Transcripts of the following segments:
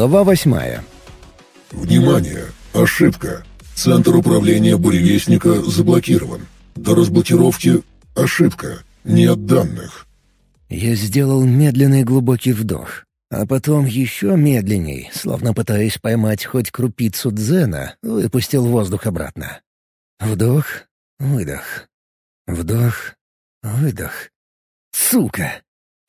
Глава восьмая. Внимание! Ошибка! Центр управления буревестника заблокирован. До разблокировки ошибка. Нет данных. Я сделал медленный глубокий вдох, а потом еще медленней, словно пытаясь поймать хоть крупицу дзена, выпустил воздух обратно. Вдох, выдох. Вдох, выдох. Сука!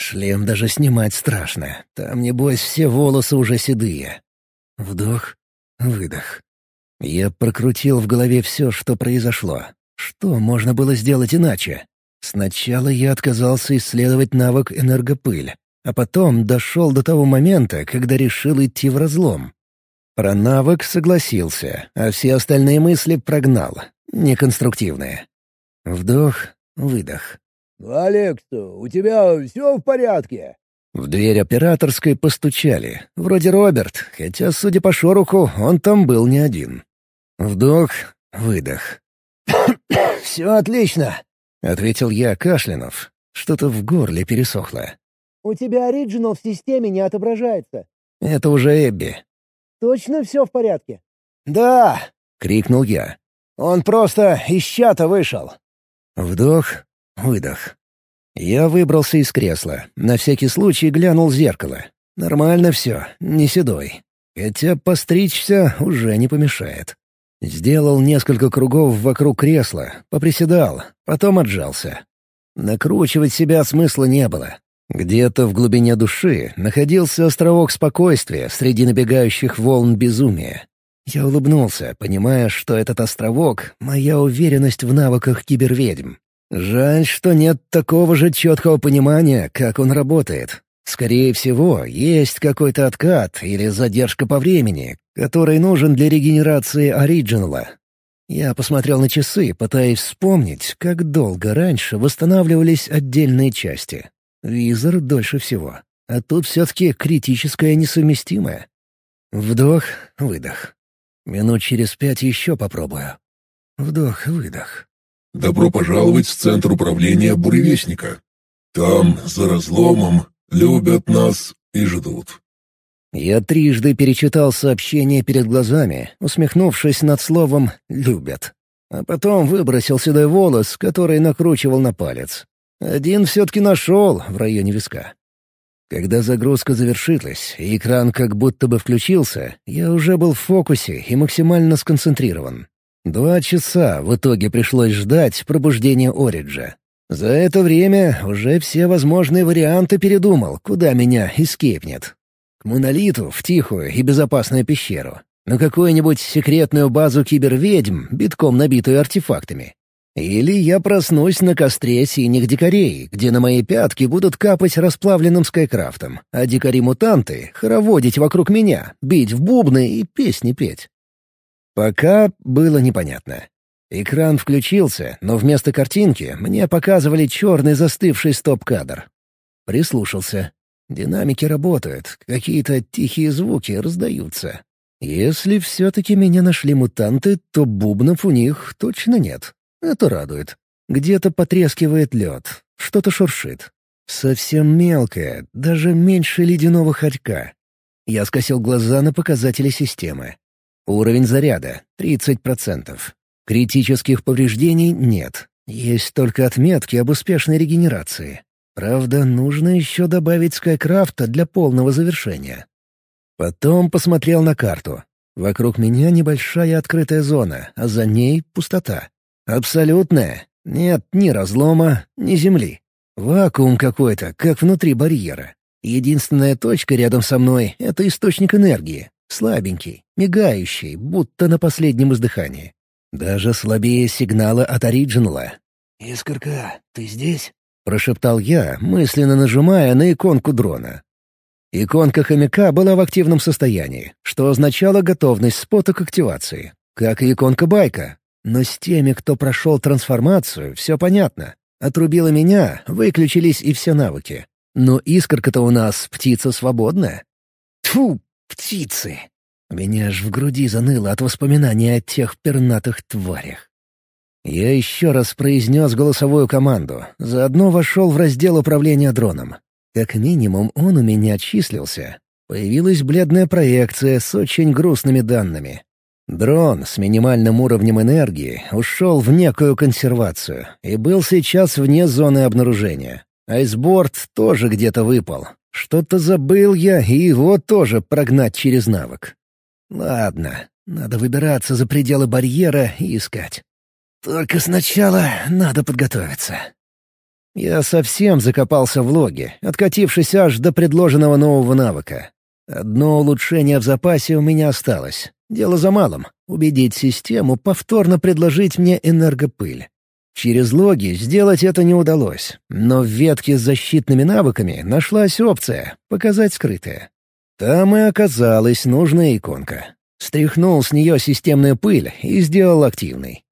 Шлем даже снимать страшно. Там, небось, все волосы уже седые. Вдох, выдох. Я прокрутил в голове все, что произошло. Что можно было сделать иначе? Сначала я отказался исследовать навык энергопыль, а потом дошел до того момента, когда решил идти в разлом. Про навык согласился, а все остальные мысли прогнал. Неконструктивные. Вдох, выдох. «Алекс, у тебя все в порядке?» В дверь операторской постучали. Вроде Роберт, хотя, судя по шороху, он там был не один. Вдох, выдох. «Все отлично», — ответил я, кашлянув. Что-то в горле пересохло. «У тебя оригинал в системе не отображается». «Это уже Эбби». «Точно все в порядке?» «Да!» — крикнул я. «Он просто из чата вышел». Вдох, выдох. Я выбрался из кресла. На всякий случай глянул в зеркало. Нормально все, не седой. Хотя постричься уже не помешает. Сделал несколько кругов вокруг кресла, поприседал, потом отжался. Накручивать себя смысла не было. Где-то в глубине души находился островок спокойствия среди набегающих волн безумия. Я улыбнулся, понимая, что этот островок — моя уверенность в навыках киберведьм. Жаль, что нет такого же четкого понимания, как он работает. Скорее всего, есть какой-то откат или задержка по времени, который нужен для регенерации оригинала. Я посмотрел на часы, пытаясь вспомнить, как долго раньше восстанавливались отдельные части. Визор дольше всего. А тут все-таки критическое несовместимое. Вдох, выдох. Минут через пять еще попробую. Вдох-выдох. Добро пожаловать в Центр управления Буревестника. Там, за разломом, любят нас и ждут». Я трижды перечитал сообщение перед глазами, усмехнувшись над словом «любят». А потом выбросил седой волос, который накручивал на палец. Один все-таки нашел в районе виска. Когда загрузка завершилась, и экран как будто бы включился, я уже был в фокусе и максимально сконцентрирован. Два часа в итоге пришлось ждать пробуждения Ориджа. За это время уже все возможные варианты передумал, куда меня эскейпнет. К монолиту в тихую и безопасную пещеру. На какую-нибудь секретную базу киберведьм, битком набитую артефактами. Или я проснусь на костре синих дикарей, где на мои пятки будут капать расплавленным скайкрафтом, а дикари-мутанты — хороводить вокруг меня, бить в бубны и песни петь. Пока было непонятно. Экран включился, но вместо картинки мне показывали черный застывший стоп-кадр. Прислушался. Динамики работают, какие-то тихие звуки раздаются. Если все-таки меня нашли мутанты, то бубнов у них точно нет. Это радует. Где-то потрескивает лед, что-то шуршит. Совсем мелкое, даже меньше ледяного хорька. Я скосил глаза на показатели системы. Уровень заряда — 30%. Критических повреждений нет. Есть только отметки об успешной регенерации. Правда, нужно еще добавить Скайкрафта для полного завершения. Потом посмотрел на карту. Вокруг меня небольшая открытая зона, а за ней пустота. Абсолютная. Нет ни разлома, ни земли. Вакуум какой-то, как внутри барьера. Единственная точка рядом со мной — это источник энергии. Слабенький, мигающий, будто на последнем издыхании. Даже слабее сигнала от оригинала. «Искорка, ты здесь?» — прошептал я, мысленно нажимая на иконку дрона. Иконка хомяка была в активном состоянии, что означало готовность спота к активации, как и иконка байка. Но с теми, кто прошел трансформацию, все понятно. Отрубила меня, выключились и все навыки. Но искорка-то у нас птица свободная. Тьфу, птицы! Меня аж в груди заныло от воспоминаний о тех пернатых тварях. Я еще раз произнес голосовую команду, заодно вошел в раздел управления дроном. Как минимум он у меня числился. Появилась бледная проекция с очень грустными данными. Дрон с минимальным уровнем энергии ушел в некую консервацию и был сейчас вне зоны обнаружения. Айсборд тоже где-то выпал. Что-то забыл я, и его тоже прогнать через навык. Ладно, надо выбираться за пределы барьера и искать. Только сначала надо подготовиться. Я совсем закопался в логе, откатившись аж до предложенного нового навыка. Одно улучшение в запасе у меня осталось. Дело за малым — убедить систему повторно предложить мне энергопыль. Через логи сделать это не удалось, но в ветке с защитными навыками нашлась опция — показать скрытое. Там и оказалась нужная иконка. Стряхнул с нее системную пыль и сделал активной.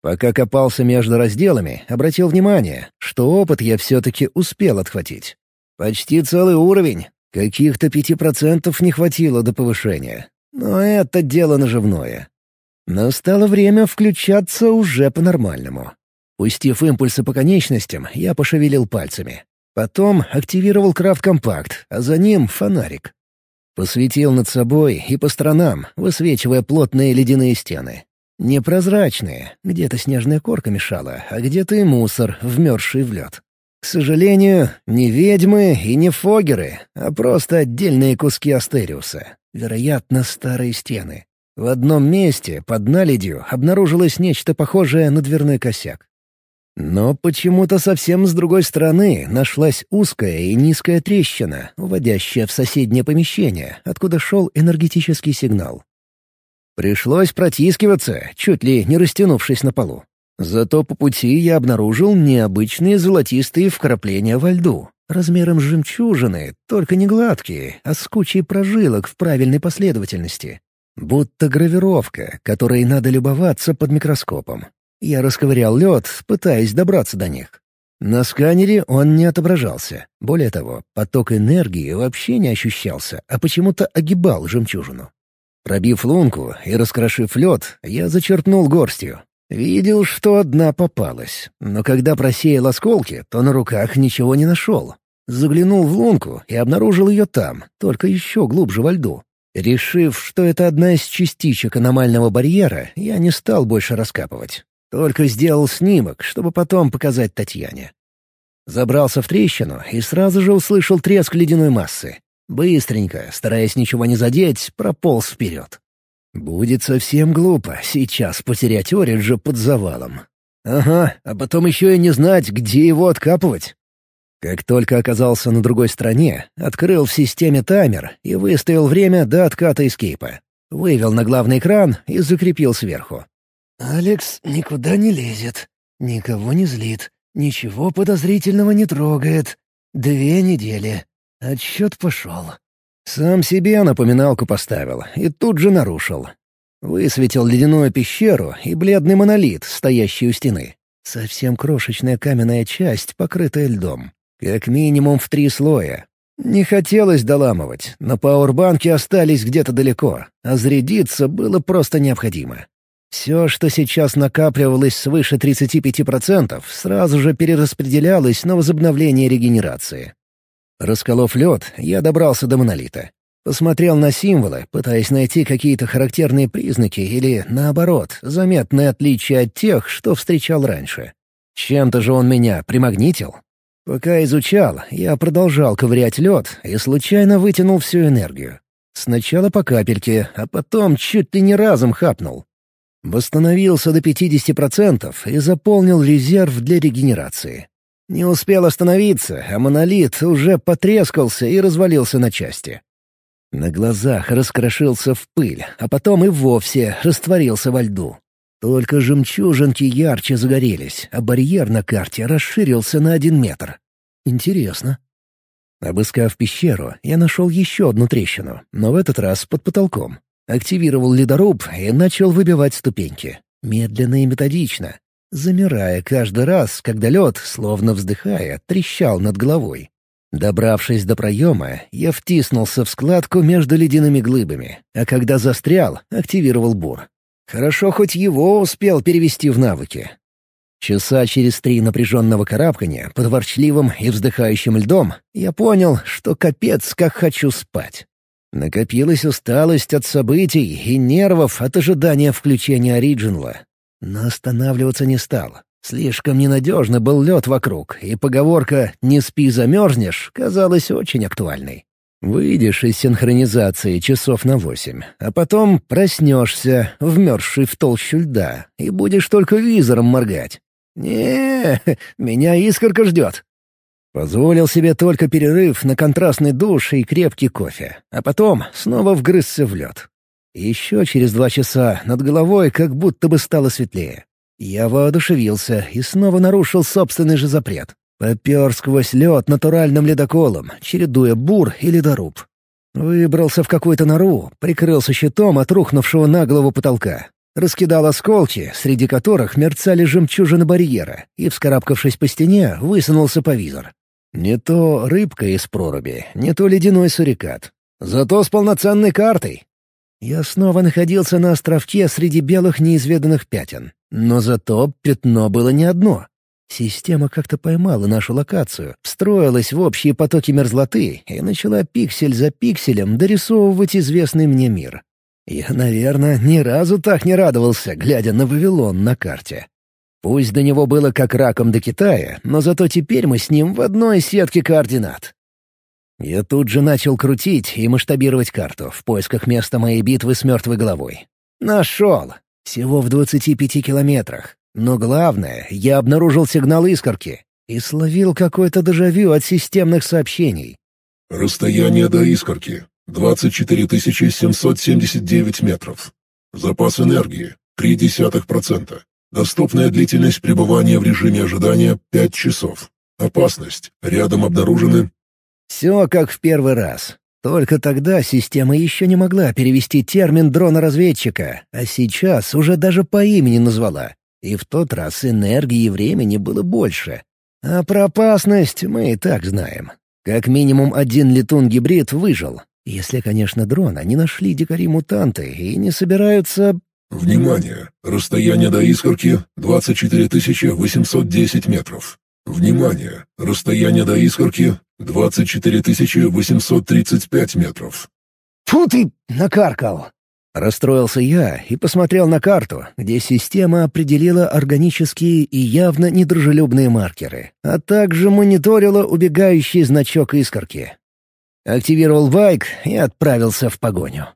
Пока копался между разделами, обратил внимание, что опыт я все-таки успел отхватить. Почти целый уровень, Каких-то пяти процентов не хватило до повышения. Но это дело наживное. Настало время включаться уже по-нормальному. Пустив импульсы по конечностям, я пошевелил пальцами. Потом активировал крафт-компакт, а за ним — фонарик. Посветил над собой и по сторонам, высвечивая плотные ледяные стены. Непрозрачные, где-то снежная корка мешала, а где-то и мусор, вмерзший в лед. К сожалению, не ведьмы и не фогеры, а просто отдельные куски Астериуса. Вероятно, старые стены. В одном месте, под наледью, обнаружилось нечто похожее на дверной косяк. Но почему-то совсем с другой стороны нашлась узкая и низкая трещина, уводящая в соседнее помещение, откуда шел энергетический сигнал. Пришлось протискиваться, чуть ли не растянувшись на полу. Зато по пути я обнаружил необычные золотистые вкрапления во льду, размером с жемчужины, только не гладкие, а с кучей прожилок в правильной последовательности. Будто гравировка, которой надо любоваться под микроскопом. Я расковырял лед, пытаясь добраться до них. На сканере он не отображался. Более того, поток энергии вообще не ощущался, а почему-то огибал жемчужину. Пробив лунку и раскрошив лед, я зачерпнул горстью. Видел, что одна попалась, но когда просеял осколки, то на руках ничего не нашел. Заглянул в лунку и обнаружил ее там, только еще глубже во льду. Решив, что это одна из частичек аномального барьера, я не стал больше раскапывать. Только сделал снимок, чтобы потом показать Татьяне. Забрался в трещину и сразу же услышал треск ледяной массы. Быстренько, стараясь ничего не задеть, прополз вперед. Будет совсем глупо сейчас потерять Ориджа под завалом. Ага, а потом еще и не знать, где его откапывать. Как только оказался на другой стороне, открыл в системе таймер и выставил время до отката эскейпа. Вывел на главный экран и закрепил сверху. «Алекс никуда не лезет, никого не злит, ничего подозрительного не трогает. Две недели. Отсчет пошел». Сам себе напоминалку поставил и тут же нарушил. Высветил ледяную пещеру и бледный монолит, стоящий у стены. Совсем крошечная каменная часть, покрытая льдом. Как минимум в три слоя. Не хотелось доламывать, но пауэрбанки остались где-то далеко, а зарядиться было просто необходимо. Все, что сейчас накапливалось свыше 35%, сразу же перераспределялось на возобновление регенерации. Расколов лед, я добрался до монолита. Посмотрел на символы, пытаясь найти какие-то характерные признаки или, наоборот, заметные отличия от тех, что встречал раньше. Чем-то же он меня примагнитил. Пока изучал, я продолжал ковырять лед и случайно вытянул всю энергию. Сначала по капельке, а потом чуть ли не разом хапнул. Восстановился до 50% и заполнил резерв для регенерации. Не успел остановиться, а монолит уже потрескался и развалился на части. На глазах раскрошился в пыль, а потом и вовсе растворился во льду. Только жемчужинки ярче загорелись, а барьер на карте расширился на один метр. Интересно. Обыскав пещеру, я нашел еще одну трещину, но в этот раз под потолком. Активировал ледоруб и начал выбивать ступеньки. Медленно и методично, замирая каждый раз, когда лед, словно вздыхая, трещал над головой. Добравшись до проема, я втиснулся в складку между ледяными глыбами, а когда застрял, активировал бур. Хорошо, хоть его успел перевести в навыки. Часа через три напряженного карабкания под ворчливым и вздыхающим льдом я понял, что капец, как хочу спать. Накопилась усталость от событий и нервов от ожидания включения оригинала. Но останавливаться не стал. Слишком ненадежно был лед вокруг, и поговорка «не спи, замерзнешь» казалась очень актуальной. Выйдешь из синхронизации часов на восемь, а потом проснешься, вмерзший в толщу льда, и будешь только визором моргать. не меня искорка ждет. Позволил себе только перерыв на контрастный душ и крепкий кофе, а потом снова вгрызся в лед. Еще через два часа над головой как будто бы стало светлее. Я воодушевился и снова нарушил собственный же запрет. Попер сквозь лед натуральным ледоколом, чередуя бур и ледоруб. Выбрался в какую-то нору, прикрылся щитом от рухнувшего на голову потолка. Раскидал осколки, среди которых мерцали жемчужины барьера, и, вскарабкавшись по стене, высунулся по визор. Не то рыбка из проруби, не то ледяной сурикат. Зато с полноценной картой. Я снова находился на островке среди белых неизведанных пятен. Но зато пятно было не одно. Система как-то поймала нашу локацию, встроилась в общие потоки мерзлоты и начала пиксель за пикселем дорисовывать известный мне мир. Я, наверное, ни разу так не радовался, глядя на Вавилон на карте. Пусть до него было как раком до Китая, но зато теперь мы с ним в одной сетке координат. Я тут же начал крутить и масштабировать карту в поисках места моей битвы с мертвой головой. Нашел! Всего в 25 километрах. Но главное, я обнаружил сигнал искорки и словил какой-то дежавю от системных сообщений. Расстояние до искорки — 24 779 метров. Запас энергии — 0,3%. Доступная длительность пребывания в режиме ожидания — 5 часов. Опасность. Рядом обнаружены... Все как в первый раз. Только тогда система еще не могла перевести термин дрона-разведчика, а сейчас уже даже по имени назвала. И в тот раз энергии и времени было больше. А про опасность мы и так знаем. Как минимум один летун-гибрид выжил. Если, конечно, дрона не нашли дикари-мутанты и не собираются... Внимание! Расстояние до искорки — 24 810 метров. Внимание! Расстояние до искорки — 24 835 метров. Фу ты, накаркал! Расстроился я и посмотрел на карту, где система определила органические и явно недружелюбные маркеры, а также мониторила убегающий значок искорки. Активировал байк и отправился в погоню.